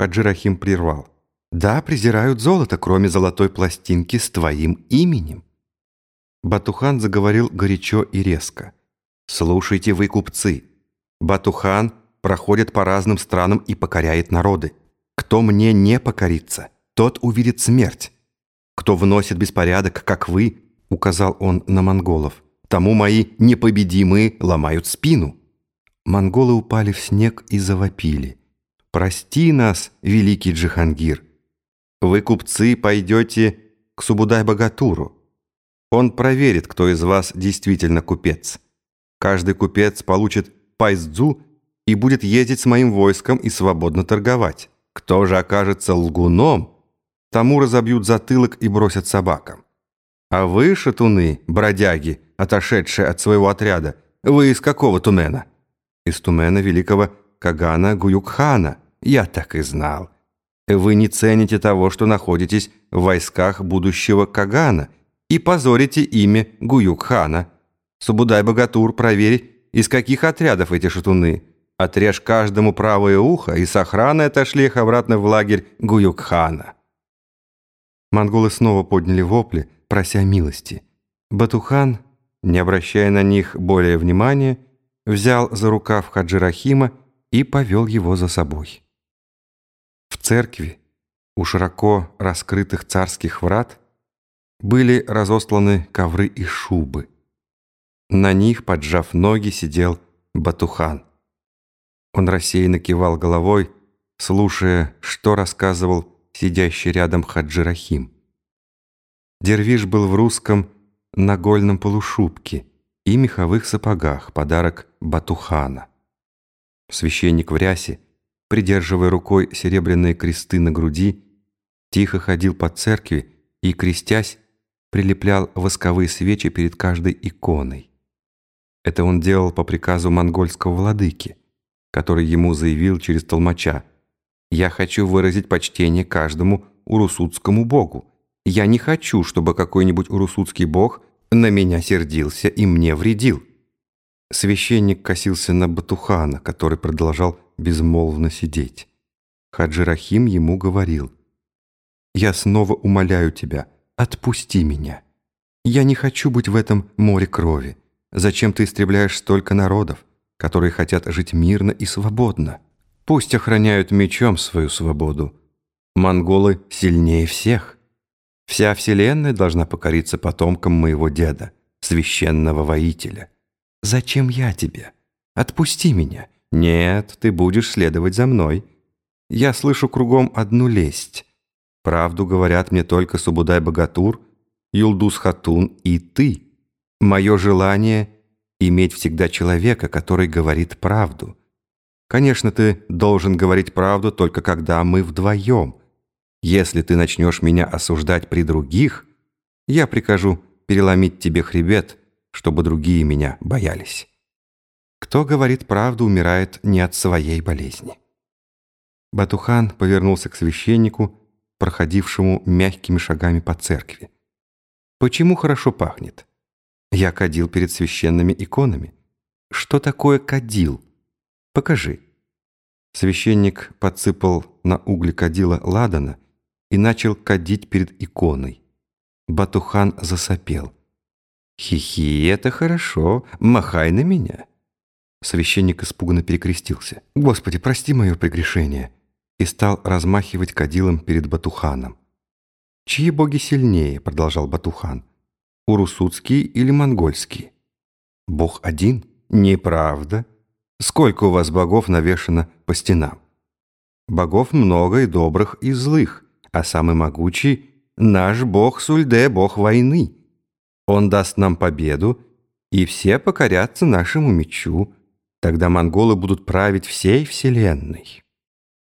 Хаджи Рахим прервал. «Да, презирают золото, кроме золотой пластинки с твоим именем». Батухан заговорил горячо и резко. «Слушайте вы, купцы. Батухан проходит по разным странам и покоряет народы. Кто мне не покорится, тот увидит смерть. Кто вносит беспорядок, как вы, — указал он на монголов, — тому мои непобедимые ломают спину». Монголы упали в снег и завопили. «Прости нас, великий Джихангир! Вы, купцы, пойдете к Субудай-богатуру. Он проверит, кто из вас действительно купец. Каждый купец получит пайздзу и будет ездить с моим войском и свободно торговать. Кто же окажется лгуном, тому разобьют затылок и бросят собакам. А вы, шатуны, бродяги, отошедшие от своего отряда, вы из какого тумена? Из тумена великого Кагана Гуюкхана. Я так и знал. Вы не цените того, что находитесь в войсках будущего Кагана и позорите имя Гуюкхана. Субудай-богатур, проверь, из каких отрядов эти шатуны. Отрежь каждому правое ухо и с охраной отошли их обратно в лагерь Гуюкхана. Монголы снова подняли вопли, прося милости. Батухан, не обращая на них более внимания, взял за рукав Хаджирахима и повел его за собой. В церкви, у широко раскрытых царских врат, были разосланы ковры и шубы. На них, поджав ноги, сидел Батухан. Он рассеянно кивал головой, слушая, что рассказывал сидящий рядом Хаджирахим. Дервиш был в русском нагольном полушубке и меховых сапогах, подарок Батухана. Священник в рясе, придерживая рукой серебряные кресты на груди, тихо ходил по церкви и, крестясь, прилеплял восковые свечи перед каждой иконой. Это он делал по приказу монгольского владыки, который ему заявил через толмача «Я хочу выразить почтение каждому урусутскому богу. Я не хочу, чтобы какой-нибудь урусутский бог на меня сердился и мне вредил». Священник косился на Батухана, который продолжал безмолвно сидеть. Хаджи Рахим ему говорил, «Я снова умоляю тебя, отпусти меня. Я не хочу быть в этом море крови. Зачем ты истребляешь столько народов, которые хотят жить мирно и свободно? Пусть охраняют мечом свою свободу. Монголы сильнее всех. Вся вселенная должна покориться потомкам моего деда, священного воителя». «Зачем я тебе? Отпусти меня. Нет, ты будешь следовать за мной. Я слышу кругом одну лесть. Правду говорят мне только Субудай-Богатур, Юлдус-Хатун и ты. Мое желание — иметь всегда человека, который говорит правду. Конечно, ты должен говорить правду только когда мы вдвоем. Если ты начнешь меня осуждать при других, я прикажу переломить тебе хребет — чтобы другие меня боялись. Кто говорит правду, умирает не от своей болезни. Батухан повернулся к священнику, проходившему мягкими шагами по церкви. «Почему хорошо пахнет? Я кадил перед священными иконами. Что такое кадил? Покажи». Священник подсыпал на угли кадила ладана и начал кадить перед иконой. Батухан засопел – «Хи-хи, это хорошо. Махай на меня». Священник испуганно перекрестился. «Господи, прости мое прегрешение!» и стал размахивать кадилом перед Батуханом. «Чьи боги сильнее?» — продолжал Батухан. «Урусутские или монгольские?» «Бог один?» «Неправда. Сколько у вас богов навешано по стенам?» «Богов много и добрых, и злых, а самый могучий — наш бог Сульде, бог войны». Он даст нам победу, и все покорятся нашему мечу. Тогда монголы будут править всей вселенной».